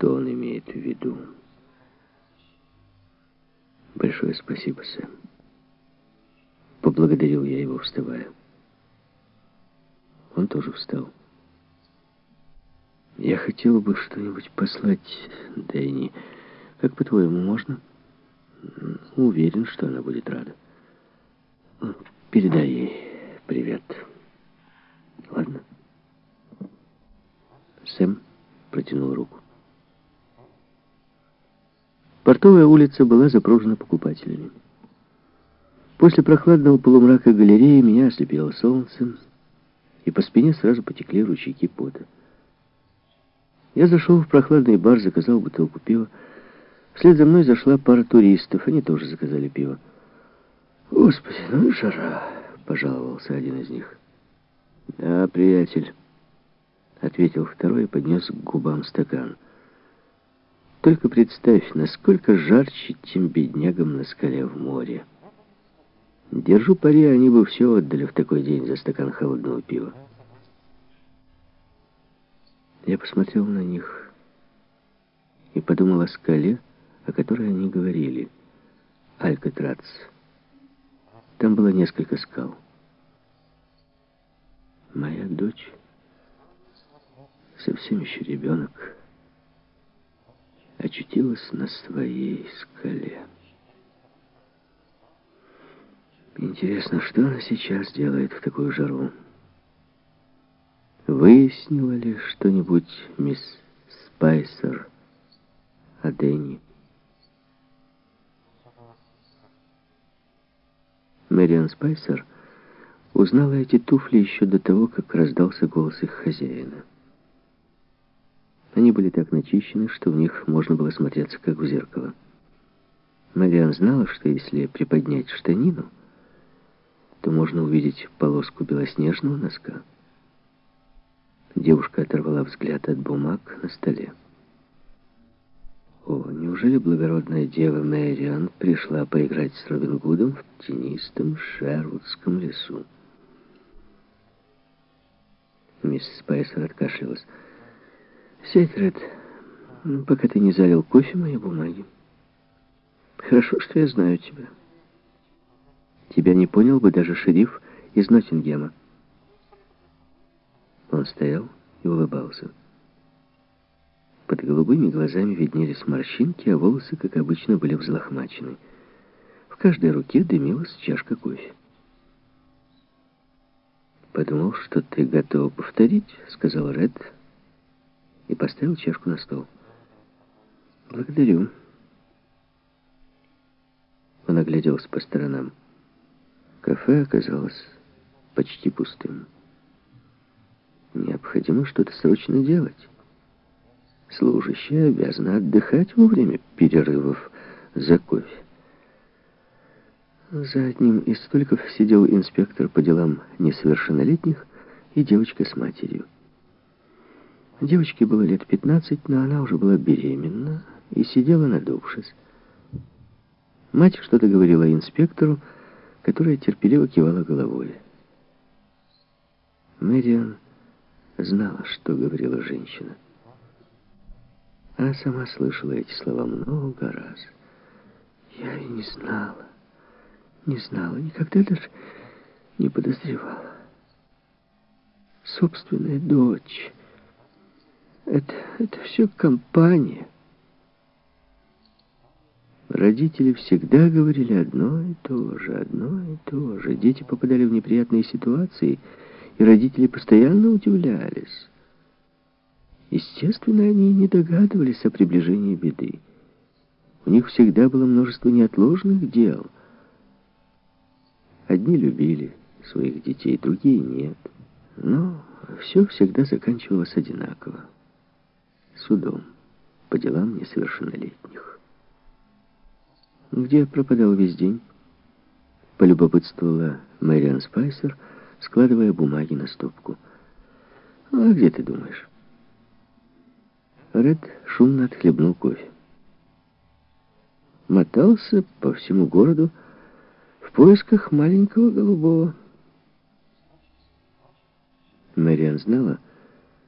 что он имеет в виду. Большое спасибо, Сэм. Поблагодарил я его, вставая. Он тоже встал. Я хотел бы что-нибудь послать Дэнни. Как по-твоему, можно? Уверен, что она будет рада. Передай ей привет. Ладно? Сэм протянул руку. Портовая улица была запружена покупателями. После прохладного полумрака галереи меня ослепило солнце, и по спине сразу потекли ручейки пота. Я зашел в прохладный бар, заказал бутылку пива. Вслед за мной зашла пара туристов, они тоже заказали пиво. «Господи, ну и жара!» — пожаловался один из них. «Да, приятель», — ответил второй и поднес к губам стакан. «Только представь, насколько жарче тем беднягам на скале в море. Держу пари, они бы все отдали в такой день за стакан холодного пива». Я посмотрел на них и подумал о скале, о которой они говорили. Алькатрац. Там было несколько скал. Моя дочь, совсем еще ребенок, очутилась на своей скале. Интересно, что она сейчас делает в такую жару? Выяснила ли что-нибудь мисс Спайсер о Дэнни? Мэриан Спайсер узнала эти туфли еще до того, как раздался голос их хозяина. Они были так начищены, что в них можно было смотреться, как в зеркало. Мэриан знала, что если приподнять штанину, то можно увидеть полоску белоснежного носка. Девушка оторвала взгляд от бумаг на столе. О, неужели благородная дева Мэриан пришла поиграть с Робин Гудом в тенистом Шервудском лесу? Мисс Спайсер откашлялась. «Сядь, Ред, пока ты не залил кофе моей бумаги. Хорошо, что я знаю тебя. Тебя не понял бы даже шериф из Ноттингема. Он стоял и улыбался. Под голубыми глазами виднелись морщинки, а волосы, как обычно, были взлохмачены. В каждой руке дымилась чашка кофе. «Подумал, что ты готова повторить», — сказал Ред и поставил чашку на стол. «Благодарю». Он огляделся по сторонам. Кафе оказалось почти пустым. Необходимо что-то срочно делать. Служащие обязаны отдыхать во время перерывов за кофе. За одним из столиков сидел инспектор по делам несовершеннолетних и девочка с матерью. Девочке было лет 15, но она уже была беременна и сидела надувшись. Мать что-то говорила инспектору, которая терпеливо кивала головой. Мэриан знала, что говорила женщина. Она сама слышала эти слова много раз. Я и не знала, не знала, никогда даже не подозревала. Собственная дочь. Это, это все компания. Родители всегда говорили одно и то же, одно и то же. Дети попадали в неприятные ситуации, и родители постоянно удивлялись. Естественно, они не догадывались о приближении беды. У них всегда было множество неотложных дел. Одни любили своих детей, другие нет. Но все всегда заканчивалось одинаково. Судом по делам несовершеннолетних. Где пропадал весь день? Полюбопытствовала Мэриан Спайсер, складывая бумаги на стопку. «А где ты думаешь?» Ред шумно отхлебнул кофе. Мотался по всему городу в поисках маленького голубого. Мэриан знала,